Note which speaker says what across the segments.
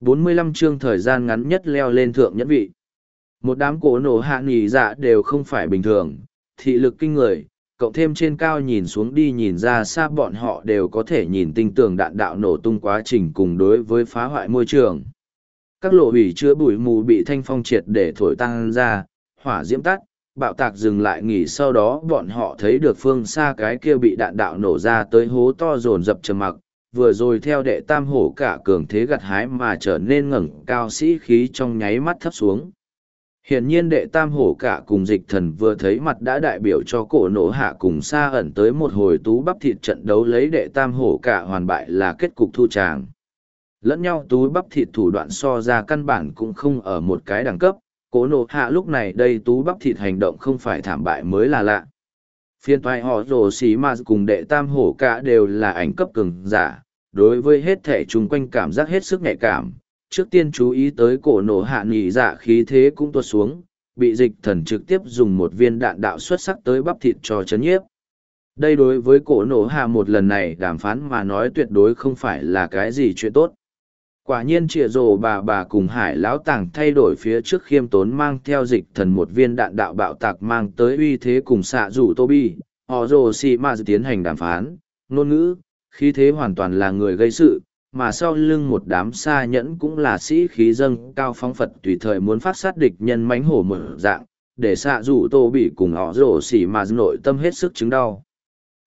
Speaker 1: 45 chương thời gian ngắn nhất leo lên thượng nhẫn vị. Một đám cổ nổ hạ nghỉ dạ đều không phải bình thường, thị lực kinh người, cộng thêm trên cao nhìn xuống đi nhìn ra xa bọn họ đều có thể nhìn tinh tường đạn đạo nổ tung quá trình cùng đối với phá hoại môi trường. Các lộ hủy chứa bụi mù bị thanh phong triệt để thổi tăng ra, hỏa diễm tắt, bạo tạc dừng lại nghỉ sau đó bọn họ thấy được phương xa cái kia bị đạn đạo nổ ra tới hố to dồn dập trầm mặc, vừa rồi theo đệ tam hổ cả cường thế gặt hái mà trở nên ngẩng cao sĩ khí trong nháy mắt thấp xuống. Hiển nhiên đệ tam hổ cả cùng dịch thần vừa thấy mặt đã đại biểu cho cổ nổ hạ cùng xa ẩn tới một hồi tú bắp thịt trận đấu lấy đệ tam hổ cả hoàn bại là kết cục thu tràng. Lẫn nhau tú bắp thịt thủ đoạn so ra căn bản cũng không ở một cái đẳng cấp, cổ nổ hạ lúc này đây tú bắp thịt hành động không phải thảm bại mới là lạ. Phiên thoại họ rồ xí mà cùng đệ tam hổ cả đều là ảnh cấp cường giả, đối với hết thể chung quanh cảm giác hết sức nhạy cảm. Trước tiên chú ý tới cổ nổ hạ nghỉ dạ khí thế cũng tuột xuống bị dịch thần trực tiếp dùng một viên đạn đạo xuất sắc tới bắp thịt cho chấn nhiếp. Đây đối với cổ nổ hạ một lần này đàm phán mà nói tuyệt đối không phải là cái gì chuyện tốt quả nhiên chịa rồ bà bà cùng hải lão tàng thay đổi phía trước khiêm tốn mang theo dịch thần một viên đạn đạo bạo tạc mang tới uy thế cùng xạ rủ tô bi họ rồ xì ma tiến hành đàm phán ngôn ngữ khí thế hoàn toàn là người gây sự, mà sau lưng một đám xa nhẫn cũng là sĩ khí dâng cao phóng Phật tùy thời muốn phát sát địch nhân mánh hổ mở dạng, để xạ rủ tô bị cùng họ rồ xỉ mà nội tâm hết sức chứng đau.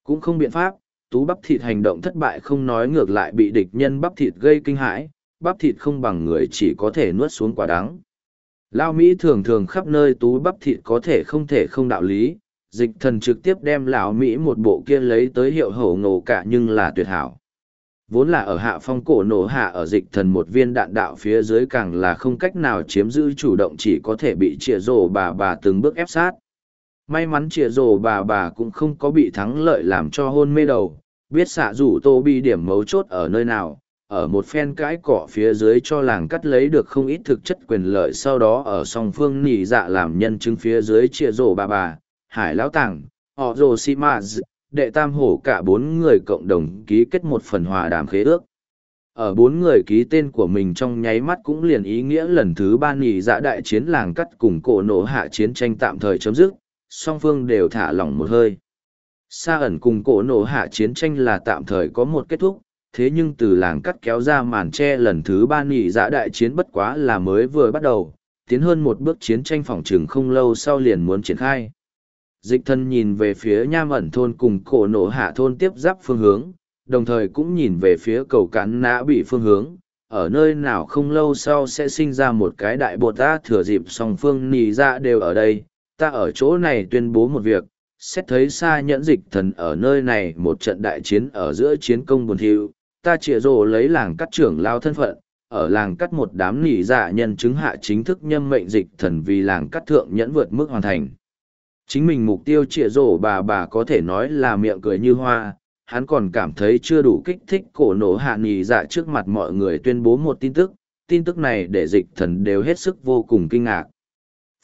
Speaker 1: Cũng không biện pháp, tú bắp thịt hành động thất bại không nói ngược lại bị địch nhân bắp thịt gây kinh hãi, bắp thịt không bằng người chỉ có thể nuốt xuống quả đắng. Lao Mỹ thường thường khắp nơi tú bắp thịt có thể không thể không đạo lý, dịch thần trực tiếp đem lão mỹ một bộ kia lấy tới hiệu hổ ngộ cả nhưng là tuyệt hảo vốn là ở hạ phong cổ nổ hạ ở dịch thần một viên đạn đạo phía dưới càng là không cách nào chiếm giữ chủ động chỉ có thể bị trịa rổ bà bà từng bước ép sát may mắn trịa rổ bà bà cũng không có bị thắng lợi làm cho hôn mê đầu biết xạ rủ tô bi điểm mấu chốt ở nơi nào ở một phen cãi cỏ phía dưới cho làng cắt lấy được không ít thực chất quyền lợi, sau đó ở song phương nỉ dạ làm nhân chứng phía dưới chia rổ bà bà, hải lão tàng, họ rồ si đệ tam hổ, cả bốn người cộng đồng ký kết một phần hòa đàm khế ước. Ở bốn người ký tên của mình trong nháy mắt cũng liền ý nghĩa lần thứ ba nỉ dạ đại chiến làng cắt cùng cổ nổ hạ chiến tranh tạm thời chấm dứt, song phương đều thả lỏng một hơi. Xa ẩn cùng cổ nổ hạ chiến tranh là tạm thời có một kết thúc thế nhưng từ làng cắt kéo ra màn tre lần thứ ba nghỉ dạ đại chiến bất quá là mới vừa bắt đầu tiến hơn một bước chiến tranh phòng trừng không lâu sau liền muốn triển khai. Dịch thân nhìn về phía nham ẩn thôn cùng cổ nổ hạ thôn tiếp giáp phương hướng, đồng thời cũng nhìn về phía cầu cắn nã bị phương hướng, ở nơi nào không lâu sau sẽ sinh ra một cái đại bột ta thừa dịp song phương nì ra dạ đều ở đây, ta ở chỗ này tuyên bố một việc, xét thấy xa nhẫn dịch thần ở nơi này một trận đại chiến ở giữa chiến công buồn thiệu, ta chịa rồ lấy làng cắt trưởng lao thân phận, ở làng cắt một đám nỉ dạ nhân chứng hạ chính thức nhâm mệnh dịch thần vì làng cắt thượng nhẫn vượt mức hoàn thành. Chính mình mục tiêu trịa rổ bà bà có thể nói là miệng cười như hoa hắn còn cảm thấy chưa đủ kích thích cổ nổ hạ nỉ dạ trước mặt mọi người tuyên bố một tin tức tin tức này để dịch thần đều hết sức vô cùng kinh ngạc.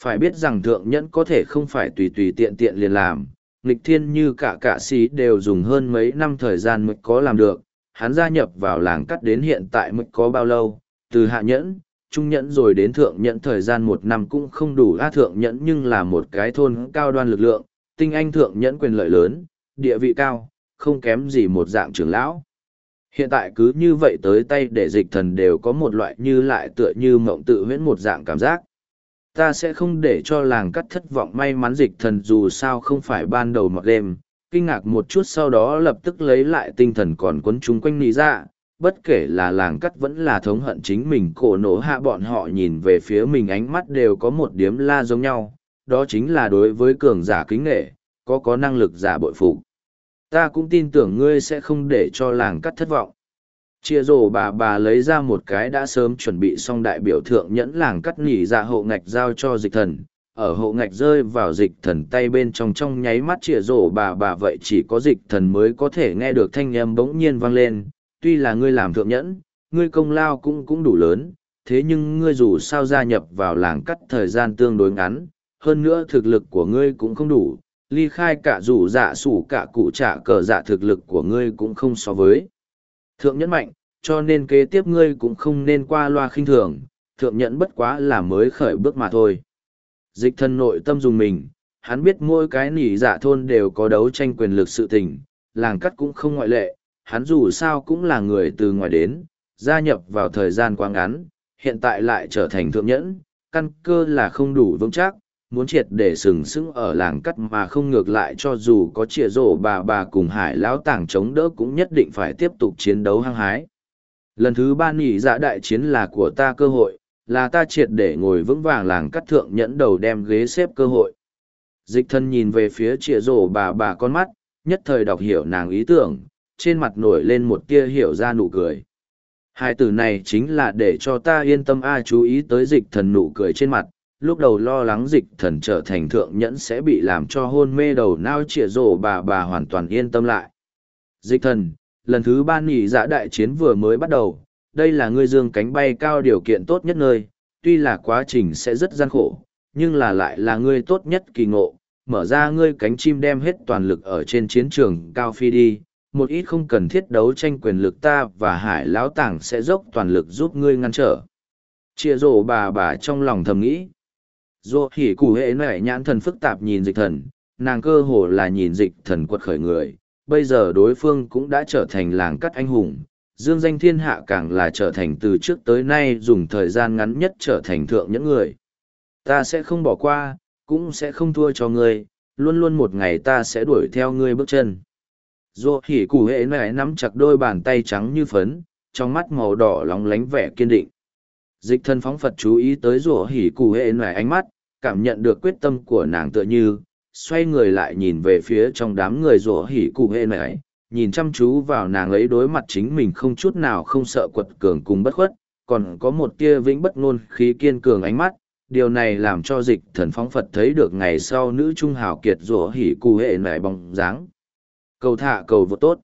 Speaker 1: Phải biết rằng thượng nhẫn có thể không phải tùy tùy tiện tiện liền làm nghịch thiên như cả cả sĩ đều dùng hơn mấy năm thời gian mới có làm được hắn gia nhập vào làng cắt đến hiện tại mới có bao lâu từ hạ nhẫn trung nhẫn rồi đến thượng nhẫn thời gian một năm cũng không đủ a thượng nhẫn nhưng là một cái thôn cao đoan lực lượng, tinh anh thượng nhẫn quyền lợi lớn, địa vị cao, không kém gì một dạng trưởng lão. Hiện tại cứ như vậy tới tay để dịch thần đều có một loại như lại tựa như mộng tự huyễn một dạng cảm giác. Ta sẽ không để cho làng cắt thất vọng may mắn dịch thần dù sao không phải ban đầu mặc đêm, kinh ngạc một chút sau đó lập tức lấy lại tinh thần còn quấn chúng quanh nì ra, dạ, bất kể là làng cắt vẫn là thống hận chính mình cổ nổ hạ bọn họ nhìn về phía mình ánh mắt đều có một điếm la giống nhau, đó chính là đối với cường giả kính nghệ, có có năng lực giả bội phục. Ta cũng tin tưởng ngươi sẽ không để cho làng cắt thất vọng. Chia rổ bà bà lấy ra một cái đã sớm chuẩn bị xong đại biểu thượng nhẫn làng cắt nỉ ra dạ hộ ngạch giao cho dịch thần. Ở hộ ngạch rơi vào dịch thần tay bên trong trong nháy mắt chĩa rổ bà bà vậy chỉ có dịch thần mới có thể nghe được thanh âm bỗng nhiên vang lên, tuy là ngươi làm thượng nhẫn, ngươi công lao cũng cũng đủ lớn, thế nhưng ngươi dù sao gia nhập vào làng cắt thời gian tương đối ngắn, hơn nữa thực lực của ngươi cũng không đủ, ly khai cả rủ dạ sủ cả cụ trả cờ dạ thực lực của ngươi cũng không so với. Thượng nhẫn mạnh, cho nên kế tiếp ngươi cũng không nên qua loa khinh thường, thượng nhẫn bất quá là mới khởi bước mà thôi. Dịch thân nội tâm dùng mình, hắn biết mỗi cái nỉ dạ thôn đều có đấu tranh quyền lực sự tình, làng cắt cũng không ngoại lệ, hắn dù sao cũng là người từ ngoài đến, gia nhập vào thời gian quá ngắn, hiện tại lại trở thành thượng nhẫn, căn cơ là không đủ vững chắc, muốn triệt để sừng sững ở làng cắt mà không ngược lại cho dù có trịa rổ bà bà cùng hải lão tảng chống đỡ cũng nhất định phải tiếp tục chiến đấu hăng hái. Lần thứ ba nghỉ dạ đại chiến là của ta cơ hội, là ta triệt để ngồi vững vàng làng cắt thượng nhẫn đầu đem ghế xếp cơ hội. Dịch thân nhìn về phía trịa rổ bà bà con mắt, nhất thời đọc hiểu nàng ý tưởng, trên mặt nổi lên một tia hiểu ra nụ cười. Hai từ này chính là để cho ta yên tâm a chú ý tới dịch thần nụ cười trên mặt, lúc đầu lo lắng dịch thần trở thành thượng nhẫn sẽ bị làm cho hôn mê đầu nao trịa rổ bà bà hoàn toàn yên tâm lại. Dịch thần, lần thứ ba nghỉ giã dạ đại chiến vừa mới bắt đầu, đây là ngươi dương cánh bay cao điều kiện tốt nhất nơi, tuy là quá trình sẽ rất gian khổ, nhưng là lại là ngươi tốt nhất kỳ ngộ, mở ra ngươi cánh chim đem hết toàn lực ở trên chiến trường cao phi đi, một ít không cần thiết đấu tranh quyền lực ta và hải lão tảng sẽ dốc toàn lực giúp ngươi ngăn trở. Chia rổ bà bà trong lòng thầm nghĩ. Dô hỉ củ hệ nẻ nhãn thần phức tạp nhìn dịch thần, nàng cơ hồ là nhìn dịch thần quật khởi người, bây giờ đối phương cũng đã trở thành làng cắt anh hùng, dương danh thiên hạ càng là trở thành từ trước tới nay dùng thời gian ngắn nhất trở thành thượng những người. Ta sẽ không bỏ qua, cũng sẽ không thua cho ngươi, luôn luôn một ngày ta sẽ đuổi theo ngươi bước chân. Dù hỉ Củ hệ mẹ nắm chặt đôi bàn tay trắng như phấn, trong mắt màu đỏ lóng lánh vẻ kiên định. Dịch thân phóng Phật chú ý tới rùa hỉ Củ hệ mẹ ánh mắt, cảm nhận được quyết tâm của nàng tựa như, xoay người lại nhìn về phía trong đám người rùa hỉ cụ hệ nẻ, nhìn chăm chú vào nàng ấy đối mặt chính mình không chút nào không sợ quật cường cùng bất khuất, còn có một tia vĩnh bất ngôn khí kiên cường ánh mắt. Điều này làm cho dịch thần phóng Phật thấy được ngày sau nữ trung hào kiệt rủa hỉ cù hệ nẻ bóng dáng. Cầu thả cầu vô tốt.